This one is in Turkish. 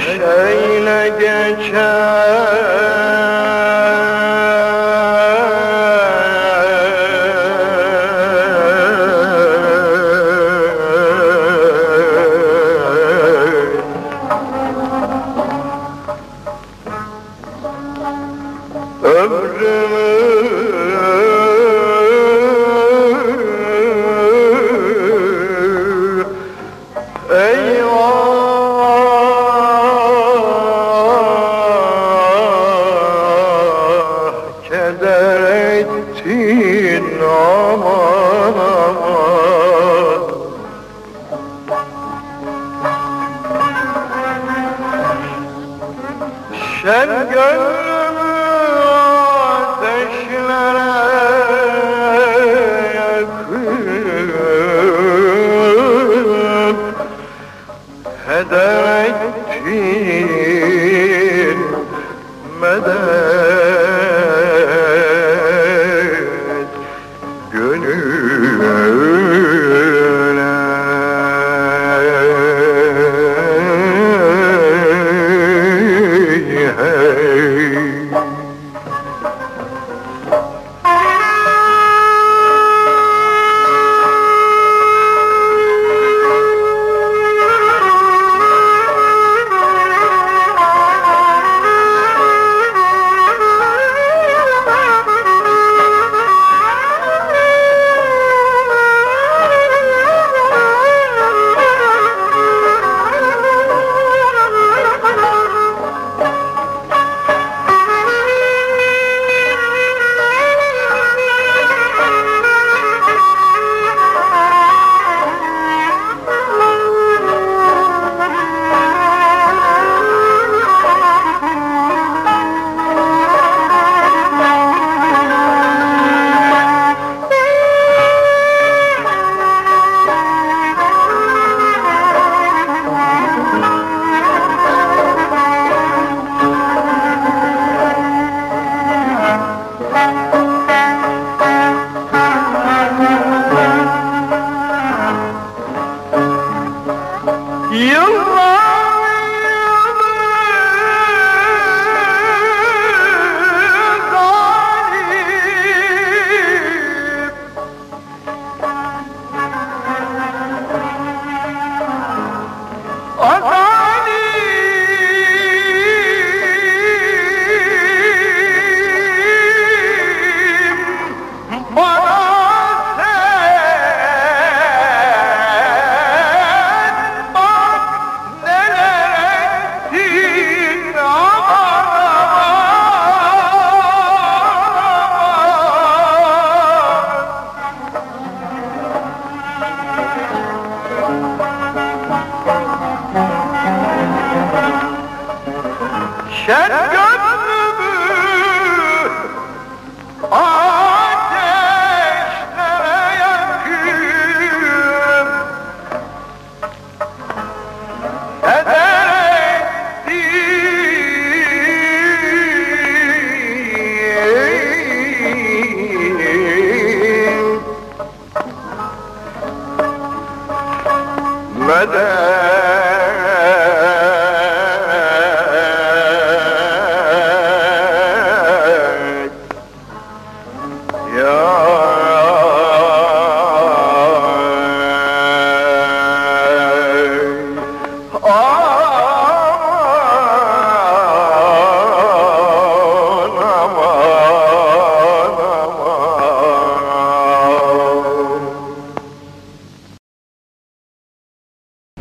her şeyle geçer Düşen gönlümü ateşlere yakıp Heder ettin medet Action!